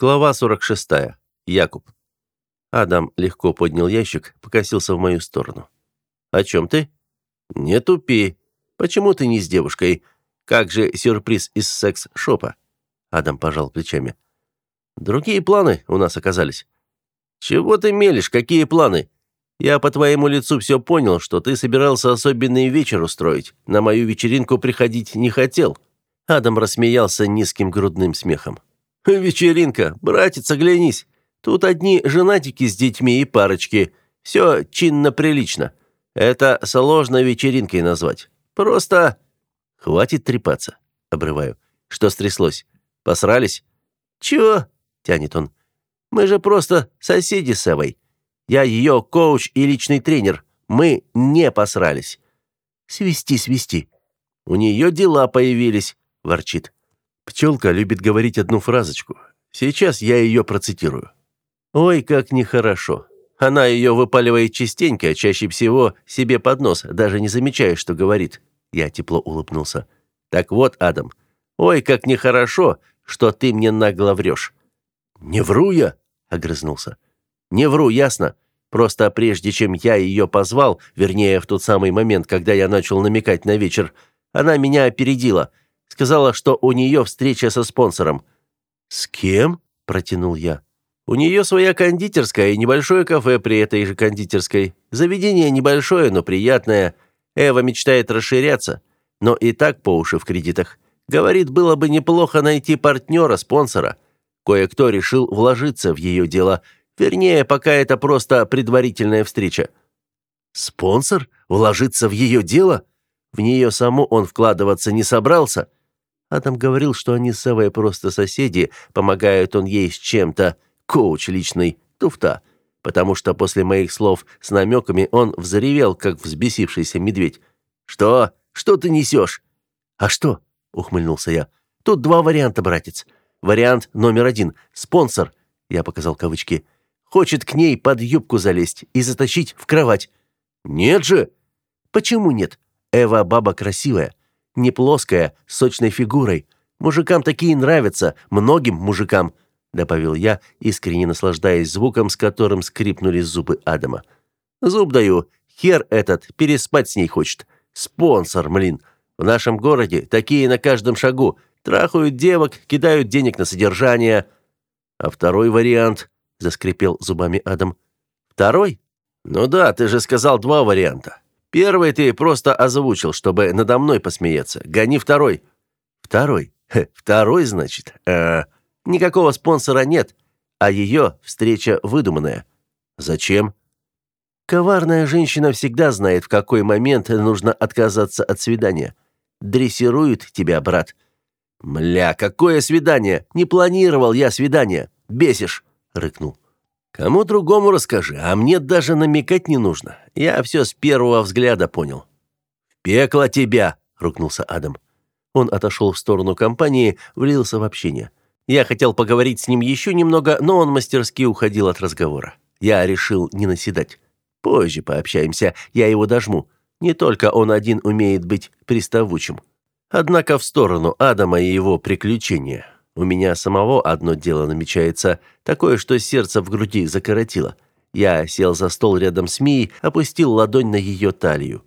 Глава 46. Якуб. Адам легко поднял ящик, покосился в мою сторону. «О чем ты?» «Не тупи. Почему ты не с девушкой? Как же сюрприз из секс-шопа?» Адам пожал плечами. «Другие планы у нас оказались». «Чего ты мелешь? Какие планы? Я по твоему лицу все понял, что ты собирался особенный вечер устроить. На мою вечеринку приходить не хотел». Адам рассмеялся низким грудным смехом. «Вечеринка. Братец, оглянись. Тут одни женатики с детьми и парочки. Все чинно-прилично. Это сложно вечеринкой назвать. Просто...» «Хватит трепаться», — обрываю. «Что стряслось? Посрались?» «Чего?» — тянет он. «Мы же просто соседи с Эвой. Я ее коуч и личный тренер. Мы не посрались». «Свисти, свисти». «У нее дела появились», — ворчит. Пчелка любит говорить одну фразочку. Сейчас я ее процитирую. «Ой, как нехорошо». Она ее выпаливает частенько, чаще всего себе под нос, даже не замечая, что говорит. Я тепло улыбнулся. «Так вот, Адам, ой, как нехорошо, что ты мне нагло врешь». «Не вру я», — огрызнулся. «Не вру, ясно. Просто прежде чем я ее позвал, вернее, в тот самый момент, когда я начал намекать на вечер, она меня опередила. Сказала, что у нее встреча со спонсором. «С кем?» – протянул я. «У нее своя кондитерская и небольшое кафе при этой же кондитерской. Заведение небольшое, но приятное. Эва мечтает расширяться, но и так по уши в кредитах. Говорит, было бы неплохо найти партнера, спонсора. Кое-кто решил вложиться в ее дело. Вернее, пока это просто предварительная встреча». «Спонсор? Вложиться в ее дело?» В нее саму он вкладываться не собрался – Адам говорил, что они с Эвой просто соседи, помогают он ей с чем-то, коуч личный, туфта. Потому что после моих слов с намеками он взревел, как взбесившийся медведь. «Что? Что ты несешь?» «А что?» — ухмыльнулся я. «Тут два варианта, братец. Вариант номер один — спонсор, я показал кавычки, хочет к ней под юбку залезть и затащить в кровать». «Нет же!» «Почему нет? Эва баба красивая, не плоская, с сочной фигурой. Мужикам такие нравятся, многим мужикам», — добавил я, искренне наслаждаясь звуком, с которым скрипнули зубы Адама. «Зуб даю. Хер этот, переспать с ней хочет. Спонсор, млин. В нашем городе такие на каждом шагу. Трахают девок, кидают денег на содержание». «А второй вариант?» — заскрипел зубами Адам. «Второй? Ну да, ты же сказал два варианта. Первый ты просто озвучил, чтобы надо мной посмеяться. Гони второй. Второй? Хе, второй, значит? Э, никакого спонсора нет, а ее встреча выдуманная. Зачем? Коварная женщина всегда знает, в какой момент нужно отказаться от свидания. Дрессирует тебя, брат. Мля, какое свидание? Не планировал я свидание. Бесишь, рыкнул. Кому другому расскажи, а мне даже намекать не нужно. Я все с первого взгляда понял. «В пекло тебя!» — ругнулся Адам. Он отошел в сторону компании, влился в общение. Я хотел поговорить с ним еще немного, но он мастерски уходил от разговора. Я решил не наседать. Позже пообщаемся, я его дожму. Не только он один умеет быть приставучим. Однако в сторону Адама и его приключения. У меня самого одно дело намечается, такое, что сердце в груди закоротило. Я сел за стол рядом с Мией, опустил ладонь на ее талию.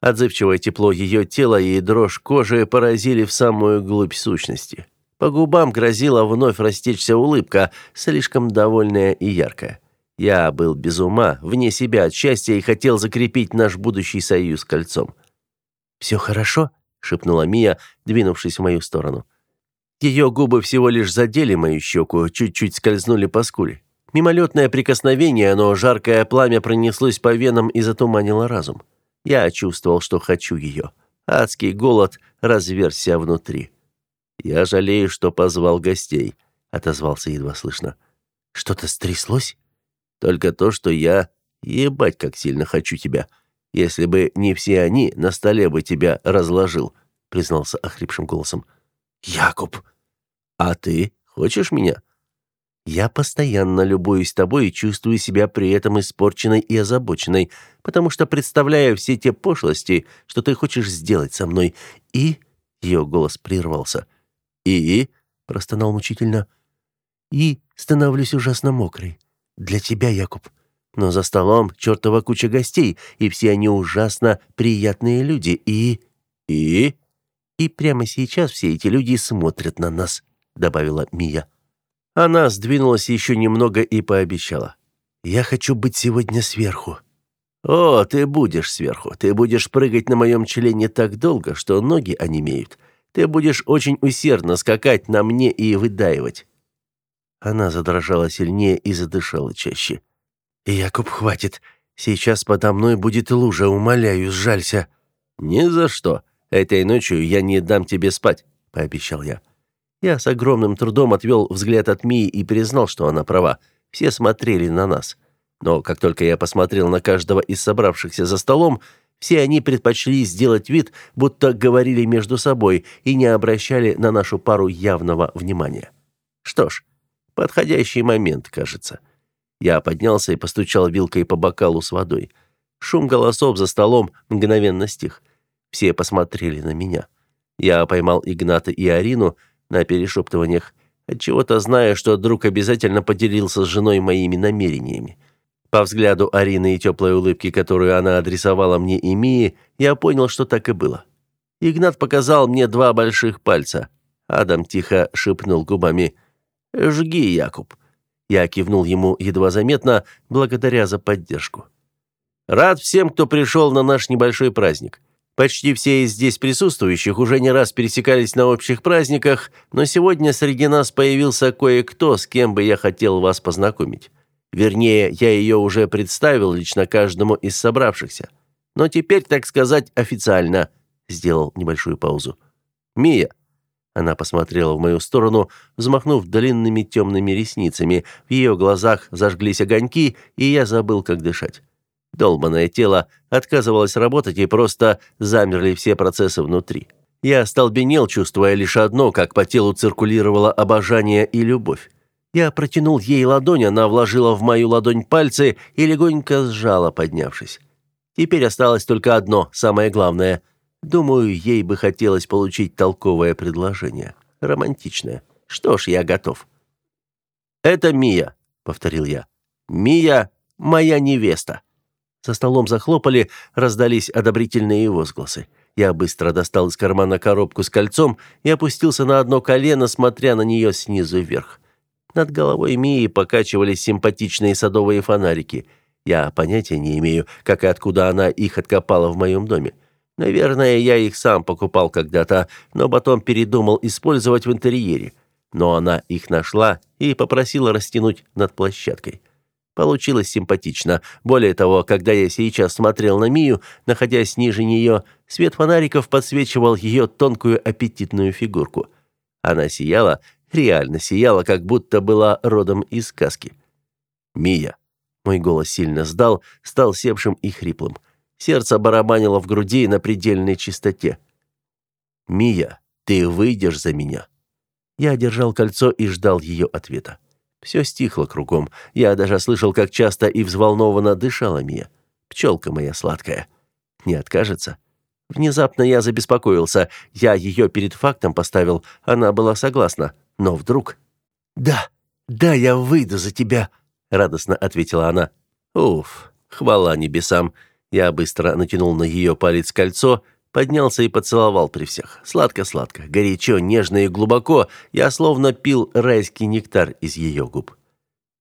Отзывчивое тепло ее тела и дрожь кожи поразили в самую глубь сущности. По губам грозила вновь растечься улыбка, слишком довольная и яркая. Я был без ума, вне себя от счастья и хотел закрепить наш будущий союз кольцом. «Все хорошо?» — шепнула Мия, двинувшись в мою сторону. Ее губы всего лишь задели мою щеку, чуть-чуть скользнули по скуле. Мимолетное прикосновение, но жаркое пламя пронеслось по венам и затуманило разум. Я чувствовал, что хочу ее. Адский голод разверся внутри. «Я жалею, что позвал гостей», — отозвался едва слышно. «Что-то стряслось?» «Только то, что я... Ебать, как сильно хочу тебя. Если бы не все они, на столе бы тебя разложил», — признался охрипшим голосом. «Якуб!» «А ты хочешь меня?» «Я постоянно любуюсь тобой и чувствую себя при этом испорченной и озабоченной, потому что представляю все те пошлости, что ты хочешь сделать со мной. И...» Ее голос прервался. «И...» — простонал мучительно. «И становлюсь ужасно мокрой. Для тебя, Якуб. Но за столом чертова куча гостей, и все они ужасно приятные люди, и... И... И прямо сейчас все эти люди смотрят на нас», — добавила Мия. Она сдвинулась еще немного и пообещала. «Я хочу быть сегодня сверху». «О, ты будешь сверху. Ты будешь прыгать на моем члене так долго, что ноги онемеют. Ты будешь очень усердно скакать на мне и выдаивать». Она задрожала сильнее и задышала чаще. «Якуб, хватит. Сейчас подо мной будет лужа, умоляю, сжалься». «Ни за что. Этой ночью я не дам тебе спать», — пообещал я. Я с огромным трудом отвел взгляд от Мии и признал, что она права. Все смотрели на нас. Но как только я посмотрел на каждого из собравшихся за столом, все они предпочли сделать вид, будто говорили между собой и не обращали на нашу пару явного внимания. Что ж, подходящий момент, кажется. Я поднялся и постучал вилкой по бокалу с водой. Шум голосов за столом мгновенно стих. Все посмотрели на меня. Я поймал Игната и Арину на перешептываниях, отчего-то зная, что друг обязательно поделился с женой моими намерениями. По взгляду Арины и теплой улыбки, которую она адресовала мне и Мии, я понял, что так и было. Игнат показал мне два больших пальца. Адам тихо шепнул губами «Жги, Якуб». Я кивнул ему едва заметно, благодаря за поддержку. «Рад всем, кто пришел на наш небольшой праздник. Почти все из здесь присутствующих уже не раз пересекались на общих праздниках, но сегодня среди нас появился кое-кто, с кем бы я хотел вас познакомить. Вернее, я ее уже представил лично каждому из собравшихся. Но теперь, так сказать, официально, сделал небольшую паузу. Мия. Она посмотрела в мою сторону, взмахнув длинными темными ресницами. В ее глазах зажглись огоньки, и я забыл, как дышать. Долбанное тело отказывалось работать, и просто замерли все процессы внутри. Я остолбенел, чувствуя лишь одно, как по телу циркулировало обожание и любовь. Я протянул ей ладонь, она вложила в мою ладонь пальцы и легонько сжала, поднявшись. Теперь осталось только одно, самое главное. Думаю, ей бы хотелось получить толковое предложение. Романтичное. Что ж, я готов. «Это Мия», — повторил я. «Мия — моя невеста». За столом захлопали, раздались одобрительные возгласы. Я быстро достал из кармана коробку с кольцом и опустился на одно колено, смотря на нее снизу вверх. Над головой Мии покачивались симпатичные садовые фонарики. Я понятия не имею, как и откуда она их откопала в моем доме. Наверное, я их сам покупал когда-то, но потом передумал использовать в интерьере. Но она их нашла и попросила растянуть над площадкой. Получилось симпатично. Более того, когда я сейчас смотрел на Мию, находясь ниже нее, свет фонариков подсвечивал ее тонкую аппетитную фигурку. Она сияла, реально сияла, как будто была родом из сказки. «Мия!» Мой голос сильно сдал, стал севшим и хриплым. Сердце барабанило в груди на предельной чистоте. «Мия, ты выйдешь за меня?» Я держал кольцо и ждал ее ответа. Все стихло кругом. Я даже слышал, как часто и взволнованно дышала Мия. Пчелка моя сладкая. Не откажется? Внезапно я забеспокоился. Я ее перед фактом поставил. Она была согласна. Но вдруг... «Да, да, я выйду за тебя», — радостно ответила она. «Уф, хвала небесам». Я быстро натянул на ее палец кольцо, поднялся и поцеловал при всех. Сладко-сладко, горячо, нежно и глубоко. Я словно пил райский нектар из ее губ.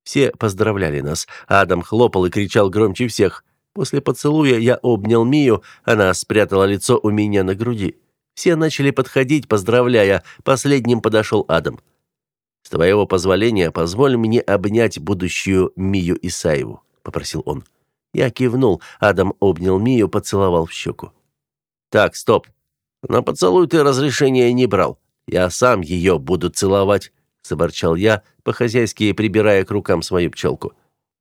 Все поздравляли нас. Адам хлопал и кричал громче всех. После поцелуя я обнял Мию, она спрятала лицо у меня на груди. Все начали подходить, поздравляя. Последним подошел Адам. «С твоего позволения, позволь мне обнять будущую Мию Исаеву», — попросил он. Я кивнул. Адам обнял Мию, поцеловал в щеку. «Так, стоп. На поцелуй ты разрешения не брал. Я сам ее буду целовать», — заборчал я, по-хозяйски прибирая к рукам свою пчелку.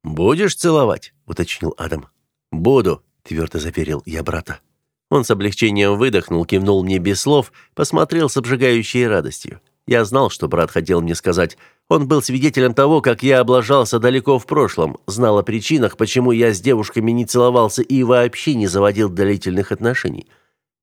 «Будешь целовать?» — уточнил Адам. «Буду», — твердо заверил я брата. Он с облегчением выдохнул, кивнул мне без слов, посмотрел с обжигающей радостью. Я знал, что брат хотел мне сказать. Он был свидетелем того, как я облажался далеко в прошлом, знал о причинах, почему я с девушками не целовался и вообще не заводил длительных отношений.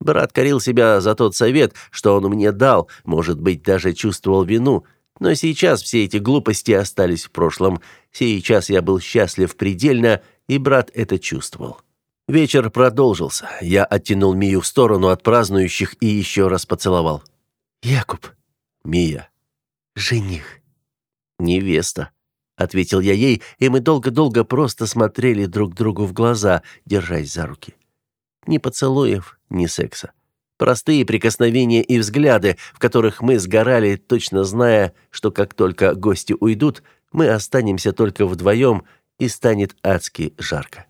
Брат корил себя за тот совет, что он мне дал, может быть, даже чувствовал вину, Но сейчас все эти глупости остались в прошлом. Сейчас я был счастлив предельно, и брат это чувствовал. Вечер продолжился. Я оттянул Мию в сторону от празднующих и еще раз поцеловал. «Якуб». «Мия». «Жених». «Невеста», — ответил я ей, и мы долго-долго просто смотрели друг другу в глаза, держась за руки. Ни поцелуев, ни секса. Простые прикосновения и взгляды, в которых мы сгорали, точно зная, что как только гости уйдут, мы останемся только вдвоем, и станет адски жарко.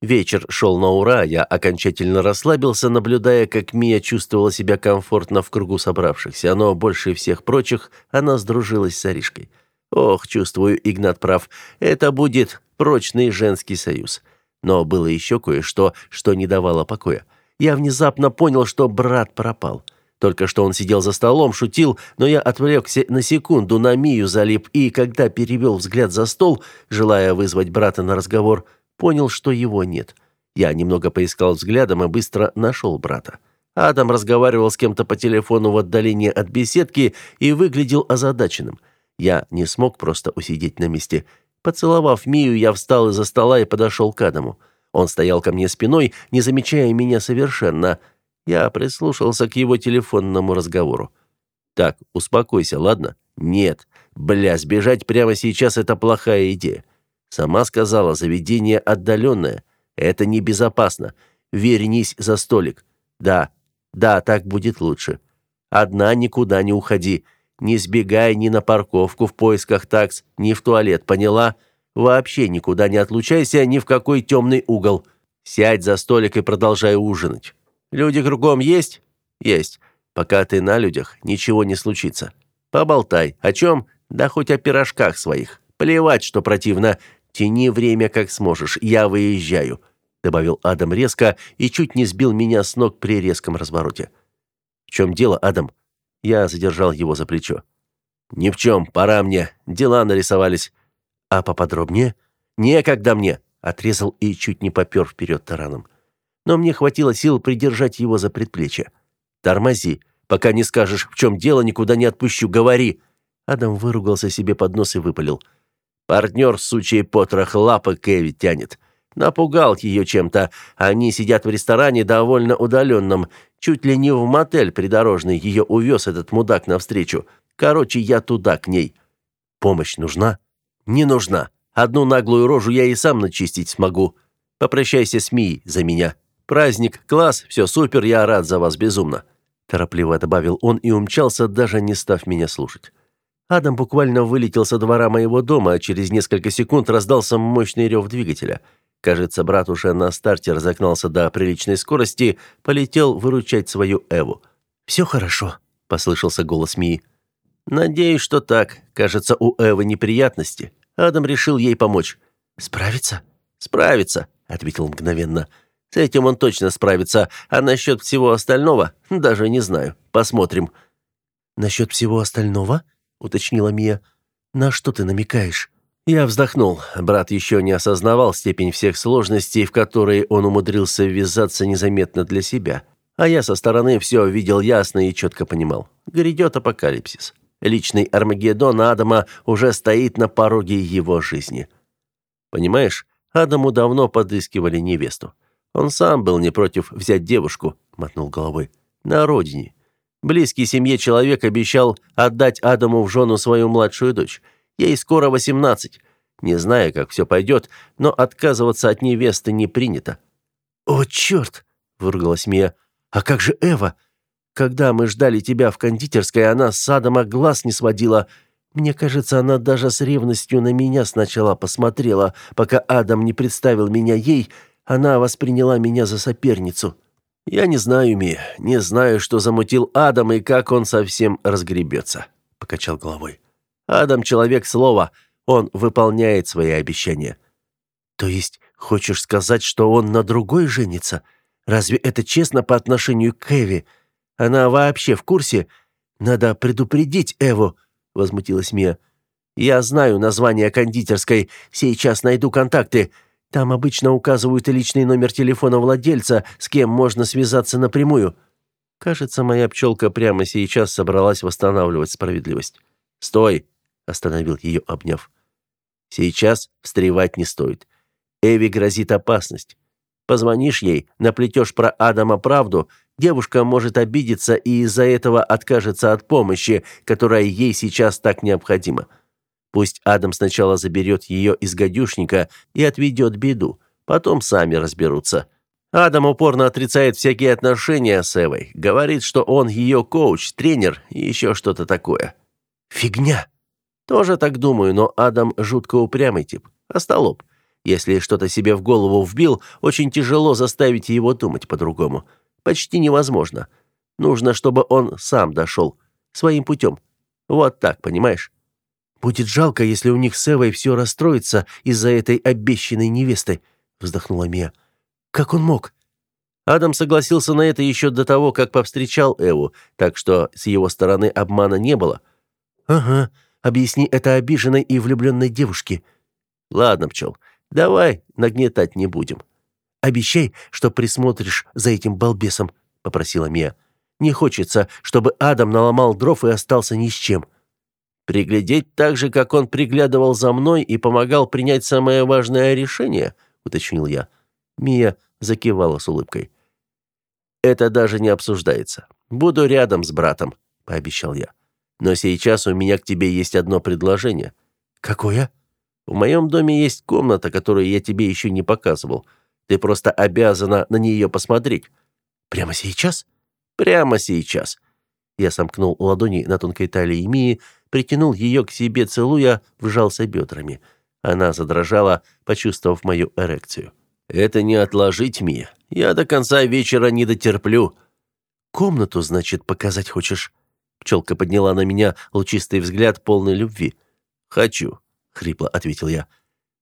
Вечер шел на ура, я окончательно расслабился, наблюдая, как Мия чувствовала себя комфортно в кругу собравшихся, но больше всех прочих она сдружилась с Аришкой. Ох, чувствую, Игнат прав, это будет прочный женский союз. Но было еще кое-что, что не давало покоя. Я внезапно понял, что брат пропал. Только что он сидел за столом, шутил, но я отвлекся на секунду, на Мию залип, и когда перевел взгляд за стол, желая вызвать брата на разговор – понял, что его нет. Я немного поискал взглядом и быстро нашел брата. Адам разговаривал с кем-то по телефону в отдалении от беседки и выглядел озадаченным. Я не смог просто усидеть на месте. Поцеловав Мию, я встал из-за стола и подошел к Адаму. Он стоял ко мне спиной, не замечая меня совершенно. Я прислушался к его телефонному разговору. «Так, успокойся, ладно?» «Нет. Бля, сбежать прямо сейчас – это плохая идея. Сама сказала, заведение отдаленное. Это небезопасно. Вернись за столик. Да, да, так будет лучше. Одна никуда не уходи. Не сбегай ни на парковку в поисках такс, ни в туалет, поняла? Вообще никуда не отлучайся, ни в какой темный угол. Сядь за столик и продолжай ужинать. Люди кругом есть? Есть. Пока ты на людях, ничего не случится. Поболтай. О чем? Да хоть о пирожках своих. Плевать, что противно. Тяни время как сможешь, я выезжаю», — добавил Адам резко и чуть не сбил меня с ног при резком развороте. «В чем дело, Адам?» Я задержал его за плечо. «Ни в чем, пора мне, дела нарисовались». «А поподробнее?» «Некогда мне», — отрезал и чуть не попер вперед тараном. Но мне хватило сил придержать его за предплечье. «Тормози, пока не скажешь, в чем дело, никуда не отпущу, говори». Адам выругался себе под нос и выпалил. Партнер, сучий потрох, лапы Кэви тянет. Напугал ее чем-то. Они сидят в ресторане довольно удаленном. Чуть ли не в мотель придорожный ее увез этот мудак навстречу. Короче, я туда, к ней. Помощь нужна? Не нужна. Одну наглую рожу я и сам начистить смогу. Попрощайся с Мией за меня. Праздник, класс, все супер, я рад за вас безумно. Торопливо добавил он и умчался, даже не став меня слушать. Адам буквально вылетел со двора моего дома, а через несколько секунд раздался мощный рев двигателя. Кажется, брат уже на старте разогнался до приличной скорости, полетел выручать свою Эву. «Все хорошо», — послышался голос Мии. «Надеюсь, что так. Кажется, у Эвы неприятности. Адам решил ей помочь». «Справится?» «Справится», — ответил мгновенно. «С этим он точно справится. А насчет всего остального? Даже не знаю. Посмотрим». «Насчет всего остального?» — уточнила Мия. «На что ты намекаешь?» Я вздохнул. Брат еще не осознавал степень всех сложностей, в которые он умудрился ввязаться незаметно для себя. А я со стороны все видел ясно и четко понимал. Грядет апокалипсис. Личный Армагеддон Адама уже стоит на пороге его жизни. Понимаешь, Адаму давно подыскивали невесту. Он сам был не против взять девушку, мотнул головой, на родине, Близкий семье человек обещал отдать Адаму в жену свою младшую дочь. Ей скоро восемнадцать. Не знаю, как все пойдет, но отказываться от невесты не принято». «О, черт!» — выругалась Мия. «А как же Эва? Когда мы ждали тебя в кондитерской, она с Адама глаз не сводила. Мне кажется, она даже с ревностью на меня сначала посмотрела, пока Адам не представил меня ей, она восприняла меня за соперницу». «Я не знаю, Ми, не знаю, что замутил Адам и как он совсем разгребется», — покачал головой. «Адам — человек слова, он выполняет свои обещания». «То есть хочешь сказать, что он на другой женится? Разве это честно по отношению к Эви? Она вообще в курсе? Надо предупредить Эву», — возмутилась Мия. «Я знаю название кондитерской, сейчас найду контакты». Там обычно указывают и личный номер телефона владельца, с кем можно связаться напрямую. Кажется, моя пчелка прямо сейчас собралась восстанавливать справедливость. «Стой!» — остановил ее, обняв. «Сейчас встревать не стоит. Эви грозит опасность. Позвонишь ей, наплетешь про Адама правду, девушка может обидеться и из-за этого откажется от помощи, которая ей сейчас так необходима. Пусть Адам сначала заберет ее из гадюшника и отведет беду, потом сами разберутся». Адам упорно отрицает всякие отношения с Эвой, говорит, что он ее коуч, тренер и еще что-то такое. Фигня. Тоже так думаю, но Адам жутко упрямый тип, остолоп. Если что-то себе в голову вбил, очень тяжело заставить его думать по-другому. Почти невозможно. Нужно, чтобы он сам дошел. Своим путем. Вот так, понимаешь? Будет жалко, если у них с Эвой все расстроится из-за этой обещанной невесты, вздохнула Мия. Как он мог? Адам согласился на это еще до того, как повстречал Эву, так что с его стороны обмана не было. Ага, объясни это обиженной и влюбленной девушке. Ладно, пчел, давай нагнетать не будем. Обещай, что присмотришь за этим балбесом, попросила Мия. Не хочется, чтобы Адам наломал дров и остался ни с чем. Приглядеть так же, как он приглядывал за мной и помогал принять самое важное решение, уточнил я. Мия закивала с улыбкой. Это даже не обсуждается. Буду рядом с братом, пообещал я. Но сейчас у меня к тебе есть одно предложение. Какое? В моем доме есть комната, которую я тебе еще не показывал. Ты просто обязана на нее посмотреть. Прямо сейчас? Прямо сейчас. Я сомкнул ладони на тонкой талии Мии, притянул ее к себе, целуя, вжался бедрами. Она задрожала, почувствовав мою эрекцию. Это не отложить, Мия. Я до конца вечера не дотерплю. Комнату, значит, показать хочешь? Пчелка подняла на меня лучистый взгляд полный любви. Хочу, хрипло ответил я.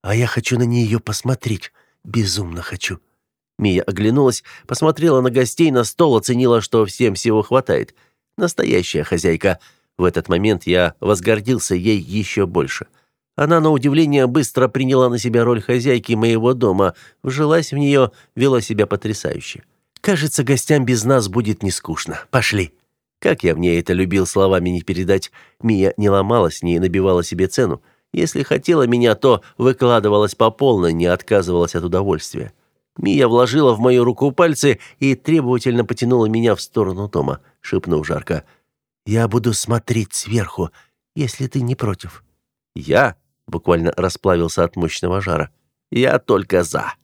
А я хочу на нее посмотреть. Безумно хочу. Мия оглянулась, посмотрела на гостей, на стол, оценила, что всем всего хватает. Настоящая хозяйка. В этот момент я возгордился ей еще больше. Она, на удивление, быстро приняла на себя роль хозяйки моего дома, вжилась в нее, вела себя потрясающе. «Кажется, гостям без нас будет не скучно. Пошли». Как я в ней это любил словами не передать. Мия не ломалась, не набивала себе цену. Если хотела меня, то выкладывалась по полной, не отказывалась от удовольствия. Мия вложила в мою руку пальцы и требовательно потянула меня в сторону дома, шепнув жарко. «Я буду смотреть сверху, если ты не против». «Я?» буквально расплавился от мощного жара. Я только за.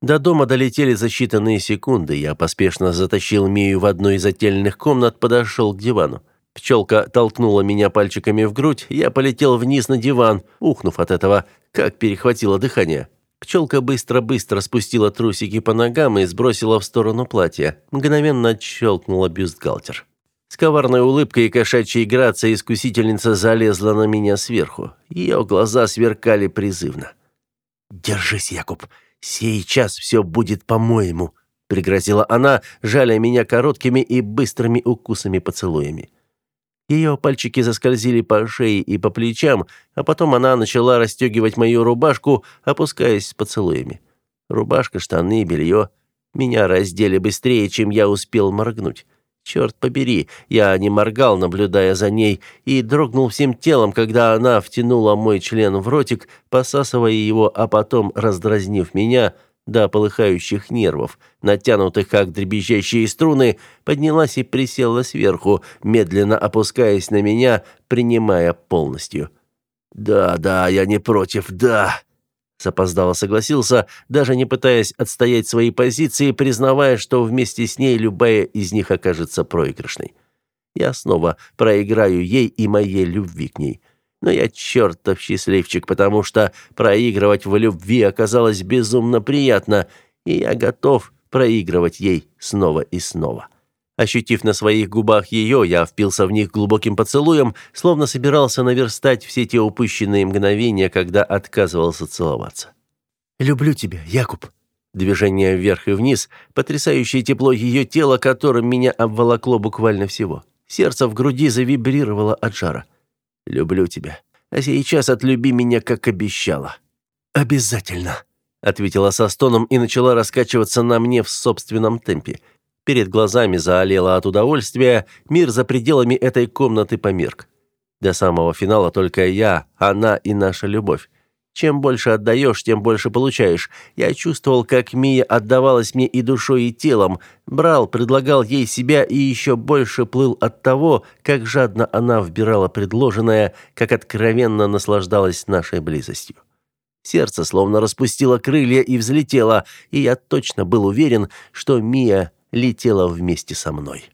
До дома долетели за считанные секунды. Я поспешно затащил Мию в одну из отдельных комнат, подошел к дивану. Пчелка толкнула меня пальчиками в грудь, я полетел вниз на диван, ухнув от этого, как перехватило дыхание. Пчелка быстро-быстро спустила трусики по ногам и сбросила в сторону платья. Мгновенно отщелкнула бюстгальтер. С коварной улыбкой и кошачьей грацией искусительница залезла на меня сверху. Ее глаза сверкали призывно. «Держись, Якуб, сейчас все будет по-моему», — пригрозила она, жаля меня короткими и быстрыми укусами-поцелуями. Ее пальчики заскользили по шее и по плечам, а потом она начала расстегивать мою рубашку, опускаясь с поцелуями. Рубашка, штаны, белье. Меня раздели быстрее, чем я успел моргнуть. Черт побери, я не моргал, наблюдая за ней, и дрогнул всем телом, когда она втянула мой член в ротик, посасывая его, а потом, раздразнив меня до полыхающих нервов, натянутых как дребезжащие струны, поднялась и присела сверху, медленно опускаясь на меня, принимая полностью. «Да, да, я не против, да!» Запоздало согласился, даже не пытаясь отстоять свои позиции, признавая, что вместе с ней любая из них окажется проигрышной. Я снова проиграю ей и моей любви к ней. Но я чертов счастливчик, потому что проигрывать в любви оказалось безумно приятно, и я готов проигрывать ей снова и снова. Ощутив на своих губах ее, я впился в них глубоким поцелуем, словно собирался наверстать все те упущенные мгновения, когда отказывался целоваться. «Люблю тебя, Якуб». Движение вверх и вниз, потрясающее тепло ее тела, которым меня обволокло буквально всего. Сердце в груди завибрировало от жара. «Люблю тебя. А сейчас отлюби меня, как обещала». «Обязательно», — ответила со стоном и начала раскачиваться на мне в собственном темпе — Перед глазами заолело от удовольствия, мир за пределами этой комнаты померк. До самого финала только я, она и наша любовь. Чем больше отдаешь, тем больше получаешь. Я чувствовал, как Мия отдавалась мне и душой, и телом. Брал, предлагал ей себя и еще больше плыл от того, как жадно она вбирала предложенное, как откровенно наслаждалась нашей близостью. Сердце словно распустило крылья и взлетело, и я точно был уверен, что Мия летела вместе со мной.